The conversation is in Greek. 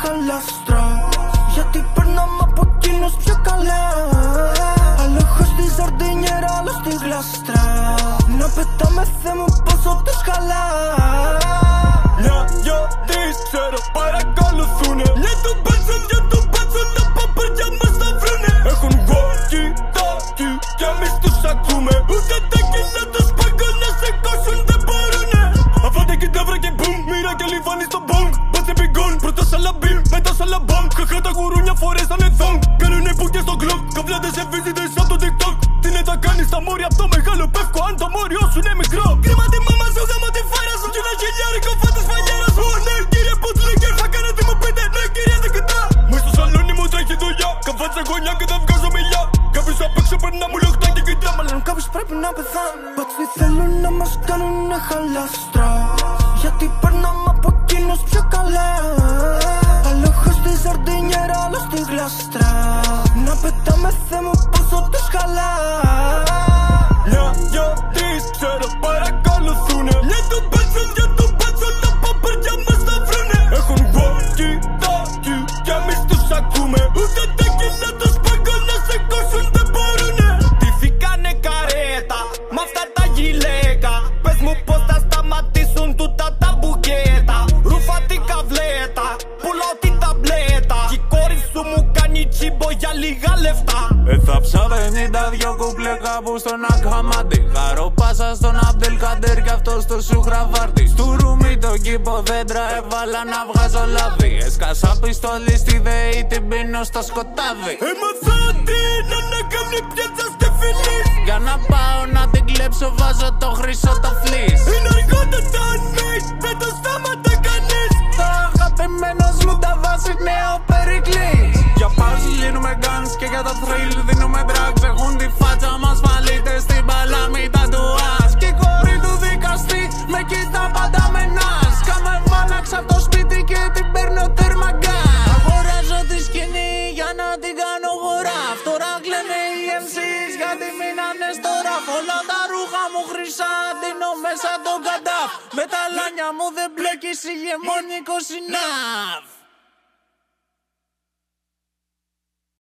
χαλάστρα Γιατί περνάμε από εκείνους πιο καλά. Άλλο στη ζαρντινιέρα, άλλο στη γλάστρα. Να πετάμε θέμα πόσο τους χαλά. Μια, δυο, τρεις, ξέρω παρακολουθούνε. Μια το μπάτσο, μια το μπάτσο, τα παπαριά μας τα βρούνε. Έχουν walkie, talkie κι εμείς τους ακούμε. Ούτε τα κιλά και ταύρα και μπουμ, μοίρα και λιβάνι στο μπομ Πάτσε πιγκόν, πρώτα σαλαμπίμ, μετά σαλαμπάμ Χαχά τα γουρούνια φορέσανε θόγκ Κάνουνε που και στο κλοκ, καβλάντες σε βίζιτες από το TikTok. Τι είναι τα κάνεις στα μόρια από το μεγάλο πεύκο αν το μόριό σου είναι μικρό. Κρίμα τη μάμα σου, γάμο τη φάρα σου. Κι ένα χιλιάρικο φάτες φαλιέρα σου. Ναι κύριε Ποτσλέκερ θα κάνω τι μου πείτε. Ναι κύριε δεν κοιτά. Μες στο σαλόνι μου τρέχει δουλειά. Καβάτσα γωνιά και δεν βγάζω μιλιά. Κάποιος απ' έξω περνά μου λοχτά και κοιτά. Μάλλον κάποιος πρέπει να πεθάνει Μπατσοι θέλουν να μας κάνουνε χαλάστρα Γιατί περνάμε από κάνει τσίμπο για λίγα λεφτά. Έθαψα 52 κουπλέ κάπου στον Ακαμάντι Χαρό πάσα στον Αμπτελ Καντέρ κι αυτό στο Σουχραβάρτι Στου ρούμι το κήπο δέντρα έβαλα να βγάζω λαβή Έσκασα πιστόλι στη ΔΕΗ την πίνω στο σκοτάδι. Έμαθα ότι είναι να κάνει πιάτσα στη φυλή Για να πάω να την κλέψω βάζω το χρυσό το φλις. Είναι αργότερα να την κάνω χωράφ Τώρα κλαίνε οι MCs γιατί μείνανε στο ραφ Όλα τα ρούχα μου χρυσά δίνω μέσα τον καντάφ. Με τα λάνια μου δεν μπλέκεις ηγεμονικό συνάφ